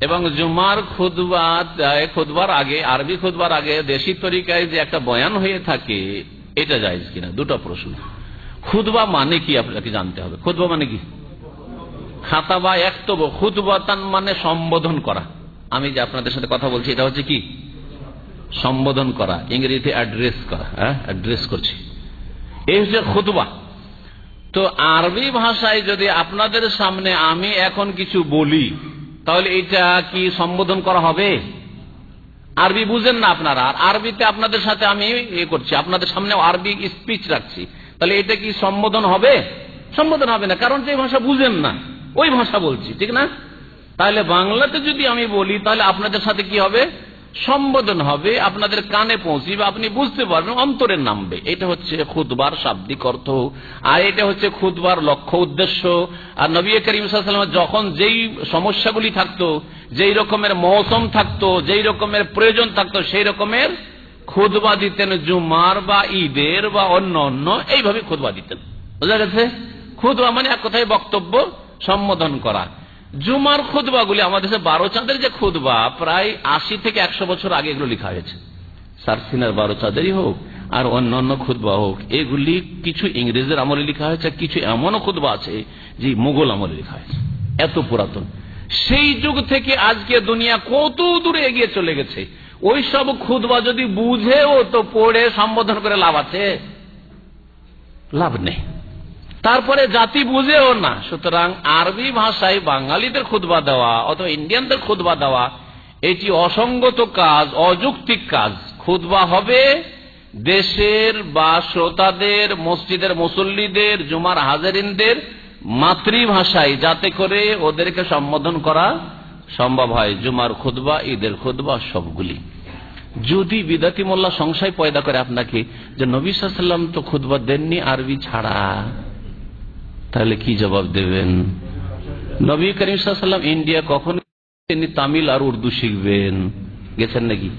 এবং জুমার খুদবা খুদবার আগে, আরবি খুদবার আগে দেশি তরিকায় যে একটা বয়ান হয়ে থাকে, এটা যায় কিনা? দুটো প্রশ্ন। খুদবা মানে কি আপনাকে জানতে হবে? খুদবা মানে কি? খাতা বা একতব খুদবাতান মানে সম্বোধন করা। আমি যে আপনাদের সাথে কথা বলছি, এটা হচ্ছে কি? সম্বোধন করা। ইংরেজিতে অ্যাড্রেস করা হ্যাঁ? অ্যাড্রেস করছি। এই হচ্ছে খুদবা তো আরবি ভাষায় যদি আপনাদের সামনে আমি এখন কিছু বলি তাহলে এটা কি সম্বোধন করা হবে? আরবি বুঝেন না আপনারা। আর আরবিতে আপনাদের সাথে আমি এ করছি, আপনাদের সামনে আরবি স্পিচ রাখছি। তাহলে এটা কি সম্বোধন হবে? সম্বোধন হবে না, কারণ যে ভাষা বুঝেন না, ওই ভাষা বলছি, ঠিক না? তাহলে বাংলাতে যদি আমি বলি, তাহলে আপনাদের সাথে কি হবে? সম্বোধন হবে, আপনাদের কানে পৌঁছিবে, আপনি বুঝতে পারবেন, অন্তরে নামবে। এটা হচ্ছে খুদবার শাব্দিক অর্থ। আর এটা হচ্ছে খুদবার লক্ষ্য উদ্দেশ্য। আর নবী করিম যখন যেই সমস্যাগুলি থাকতো, যেই রকমের মৌসুম থাকতো, যেই রকমের প্রয়োজন থাকতো, সেই রকমের খুদবা দিতেন জুমার বা ঈদের বা অন্য অন্য, এইভাবে খুদবা দিতেন। বোঝা গেছে? খুদবা মানে এক কথায় বক্তব্য সম্বোধন করা। জুমার খুদবাগুলি আমাদের বারো চাঁদের যে খুদবা প্রায় আশি থেকে একশো বছর আগে এগুলো লেখা হয়েছে। সারসিনার বারো চাঁদেরই হোক, আর অন্য অন্য খুদবা হোক, এগুলি কিছু ইংরেজের আমলে লেখা হয়েছে কিছু এমনও খুদবা আছে যে মুঘল আমলে লেখা হয়েছে। এত পুরাতন। সেই যুগ থেকে আজকে দুনিয়া কত দূরে এগিয়ে চলে গেছে। ওই সব খুদবা যদি বুঝেও তো পড়ে, সম্বোধন করে লাভ আছে? লাভ নেই। তারপরে জাতি বুঝেও না। সুতরাং আরবি ভাষায় বাঙালিদের খুদবা দেওয়া অথবা ইন্ডিয়ানদের খুদবা দেওয়া, এটি অসঙ্গত কাজ, অযৌক্তিক কাজ। খুদবা হবে দেশের বা শ্রোতাদের, মসজিদের মুসল্লিদের, জুমার হাজারিনদের মাতৃভাষায় যাতে করে ওদেরকে সম্বোধন করা সম্ভব হয়। জুমার খুদবা ঈদের খুদবা সবগুলি। যদি বিদাতি মোল্লা সংশয় পয়দা করে আপনাকে যে নবী সাল্লাম তো খুদবা দেননি আরবি ছাড়া। তাহলে কি জবাব দেবেন? নবী করিম সাল্লাম ইন্ডিয়া কখন তিনি তামিল আর উর্দু শিখবেন? গেছেন নাকি?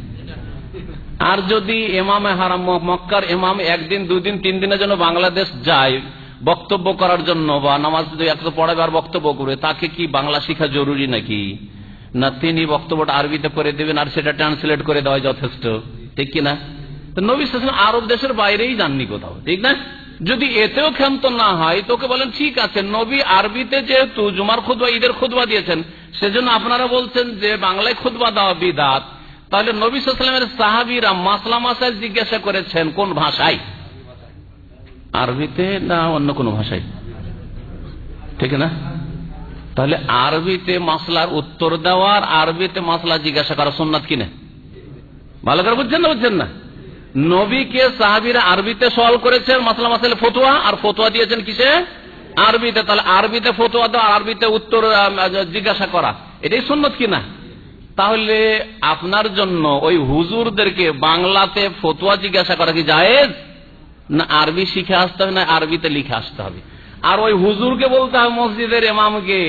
আর যদি এমাম হারাম মক্কার এমাম একদিন, দুদিন তিন দিনের জন্য বাংলাদেশ যায়, বক্তব্য করার জন্য বা নামাজ একশো পড়াবে আর বক্তব্য করবে তাকে কি বাংলা শিখা জরুরি নাকি? না, তিনি বক্তব্যটা আরবিতে করে দেবেন আর সেটা ট্রান্সলেট করে দেওয়া যথেষ্ট। ঠিক কিনা? নবী আরব দেশের বাইরেই যাননি কোথাও। ঠিক না? যদি এতেও ক্ষান্ত না হয়, তোকে বলেন, ঠিক আছে, নবী আরবিতে যেহেতু জুমার খুদবা ঈদের খুদবা দিয়েছেন, সেজন্য আপনারা বলছেন যে বাংলায় খুদবা দেওয়া বিদাত। তাহলে নবী সালামের সাহাবিরা মাসলা মাসায় জিজ্ঞাসা করেছেন, কোন ভাষায়? আরবিতে না অন্য কোন ভাষায়? ঠিক না? তাহলে আরবিতে মাসলার উত্তর দেওয়ার, আরবিতে মাসলা জিজ্ঞাসা করা সোননাথ কিনে ভালো করে বুঝছেন না বুঝছেন না? নবীকে সাহাবিরা আরবিতে সওয়াল করেছেন, মাসলা মাসালে ফতোয়া, আর ফতোয়া দিয়েছেন কিসে? আরবিতে, তাহলে আরবিতে ফতোয়া দেওয়া আরবিতে উত্তর জিজ্ঞাসা করা। এটাই সুন্নত কিনা তাহলে আপনার জন্য ওই হুজুরদেরকে বাংলাতে ফতোয়া জিজ্ঞাসা করা কি জায়েজ? না আরবি শিখে আসতে হবে, না আরবিতে লিখে আসতে হবে? আর ওই হুজুরকে বলতে হবে মসজিদের এমামকে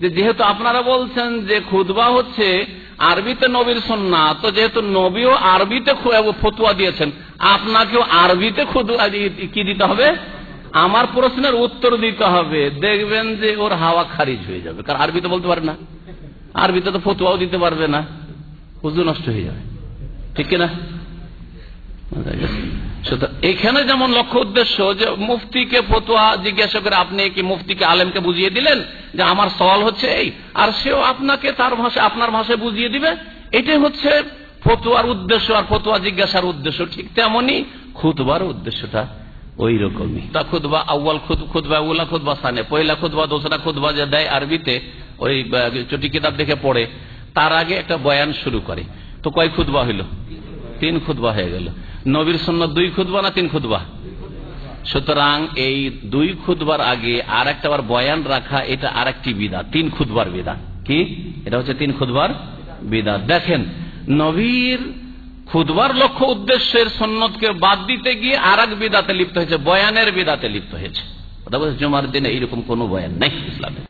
যেহেতু আপনারা বলছেন যে খুদবা হচ্ছে আরবিতে নবীর সন্না তো যেহেতু নবীও আরবিতে ফতুয়া দিয়েছেন, আপনাকেও আরবিতে কি দিতে হবে? আমার প্রশ্নের উত্তর দিতে হবে। দেখবেন যে ওর হাওয়া খারিজ হয়ে যাবে, কারণ আরবিতে বলতে পারে না। আরবিতে তো ফতুয়াও দিতে পারবে না হুজু নষ্ট হয়ে যাবে। ঠিক কিনা? এখানে যেমন লক্ষ্য উদ্দেশ্য যে, মুফতিকে ফতুয়া জিজ্ঞাসা করে আপনি কি মুফতিকে আলেমকে বুঝিয়ে দিলেন? যে আমার সওয়াল হচ্ছে এই, আর সেও আপনাকে তার ভাষা, আপনার ভাষায় বুঝিয়ে দিবে। এটাই হচ্ছে ফতুয়ার উদ্দেশ্য, আর ফতুয়া জিজ্ঞাসার উদ্দেশ্য ঠিক তেমনই খুতবার উদ্দেশ্যটা ওই রকমই তা খুদবা আউ্বাল খুদবা উল্লা খুদবা স্থানে পয়লা খুদবা দোসরা খুদবা যে দেয় আরবিতে, ওই চটি কিতাব দেখে পড়ে, তার আগে একটা বয়ান শুরু করে। তো কয় খুদবা হইল? তিন খুদবা হয়ে গেল। নবীর সন্ন দুই খুদবা না তিন খুদবা সুতরাং এই দুই খুদবার আগে আর একটা বয়ান রাখা, এটা আর একটি বিদা তিন খুদবার বিদা কি? এটা হচ্ছে তিন খুদবার বিদা দেখেন, নবীর খুদবার লক্ষ্য উদ্দেশ্যের সন্ন্যতকে বাদ দিতে গিয়ে আর এক বিদাতে লিপ্ত হয়েছে, বয়ানের বিদাতে লিপ্ত হয়েছে। জমার দিনে এইরকম কোন বয়ান নেই ইসলামে।